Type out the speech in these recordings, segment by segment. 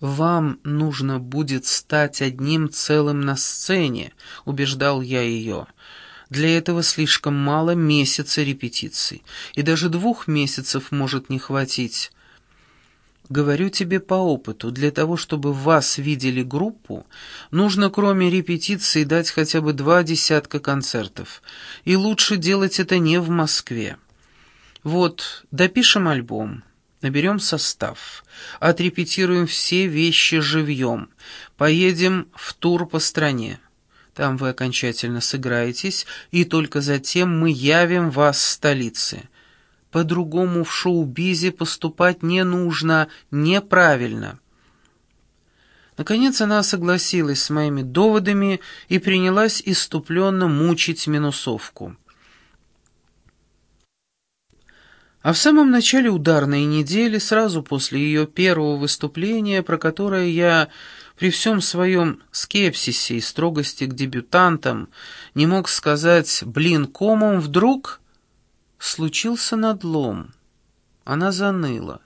«Вам нужно будет стать одним целым на сцене», — убеждал я ее. «Для этого слишком мало месяца репетиций, и даже двух месяцев может не хватить». Говорю тебе по опыту, для того, чтобы вас видели группу, нужно кроме репетиций дать хотя бы два десятка концертов. И лучше делать это не в Москве. Вот, допишем альбом, наберем состав, отрепетируем все вещи живьем, поедем в тур по стране. Там вы окончательно сыграетесь, и только затем мы явим вас в столице. По-другому в шоу-бизе поступать не нужно, неправильно. Наконец она согласилась с моими доводами и принялась иступленно мучить минусовку. А в самом начале ударной недели, сразу после ее первого выступления, про которое я при всем своем скепсисе и строгости к дебютантам не мог сказать «блин комом», вдруг случился надлом. Она заныла,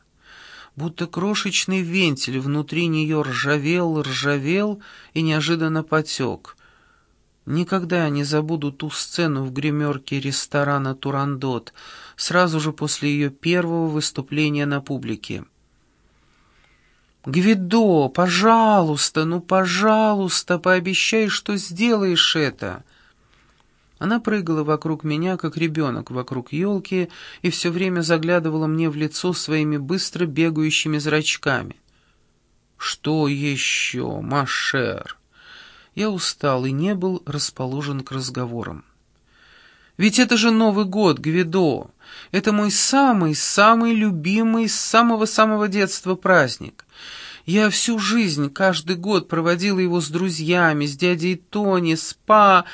будто крошечный вентиль внутри нее ржавел, ржавел и неожиданно потек. Никогда не забуду ту сцену в гримерке ресторана «Турандот», сразу же после ее первого выступления на публике. «Гвидо, пожалуйста, ну, пожалуйста, пообещай, что сделаешь это!» Она прыгала вокруг меня, как ребенок вокруг елки, и все время заглядывала мне в лицо своими быстро бегающими зрачками. «Что еще, Машер?» Я устал и не был расположен к разговорам. «Ведь это же Новый год, Гвидо! Это мой самый-самый любимый с самого-самого детства праздник!» Я всю жизнь, каждый год проводила его с друзьями, с дядей Тони, с па...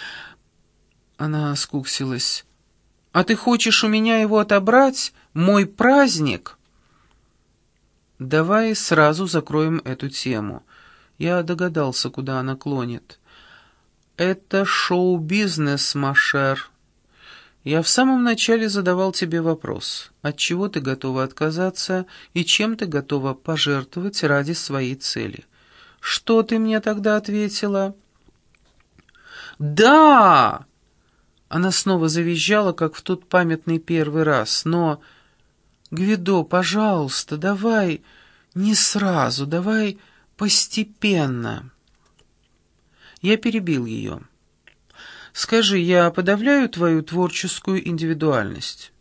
Она скуксилась. «А ты хочешь у меня его отобрать? Мой праздник?» «Давай сразу закроем эту тему». Я догадался, куда она клонит. «Это шоу-бизнес, Машер. Я в самом начале задавал тебе вопрос, от чего ты готова отказаться и чем ты готова пожертвовать ради своей цели. Что ты мне тогда ответила?» «Да!» Она снова завизжала, как в тот памятный первый раз, но... «Гвидо, пожалуйста, давай не сразу, давай постепенно». Я перебил ее. «Скажи, я подавляю твою творческую индивидуальность?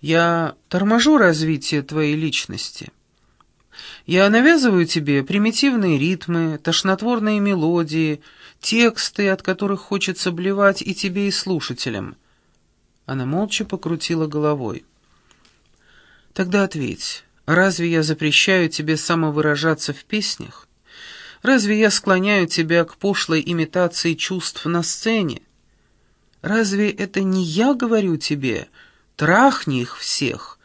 Я торможу развитие твоей личности?» Я навязываю тебе примитивные ритмы, тошнотворные мелодии, тексты, от которых хочется блевать и тебе, и слушателям. Она молча покрутила головой. Тогда ответь, разве я запрещаю тебе самовыражаться в песнях? Разве я склоняю тебя к пошлой имитации чувств на сцене? Разве это не я говорю тебе, трахни их всех,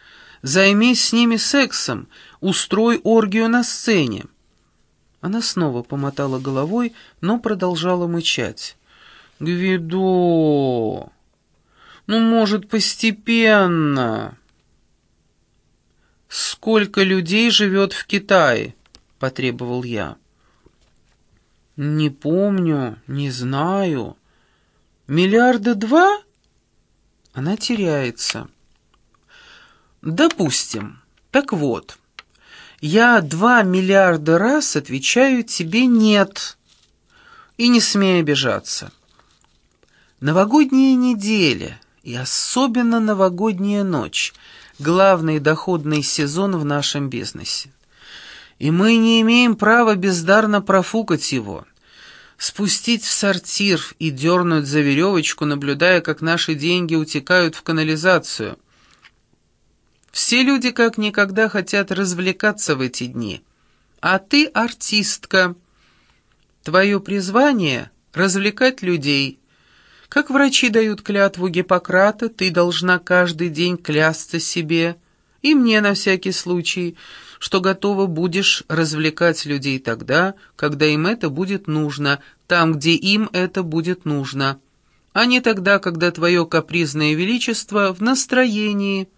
займись с ними сексом, Устрой оргию на сцене». Она снова помотала головой, но продолжала мычать. «Гвидо! Ну, может, постепенно?» «Сколько людей живет в Китае?» — потребовал я. «Не помню, не знаю. Миллиарда два?» Она теряется. «Допустим. Так вот». Я два миллиарда раз отвечаю тебе «нет». И не смей обижаться. Новогодняя неделя и особенно новогодняя ночь – главный доходный сезон в нашем бизнесе. И мы не имеем права бездарно профукать его, спустить в сортир и дернуть за веревочку, наблюдая, как наши деньги утекают в канализацию – все люди как никогда хотят развлекаться в эти дни. А ты артистка. Твое призвание — развлекать людей. Как врачи дают клятву Гиппократа, ты должна каждый день клясться себе, и мне на всякий случай, что готова будешь развлекать людей тогда, когда им это будет нужно, там, где им это будет нужно, а не тогда, когда твое капризное величество в настроении —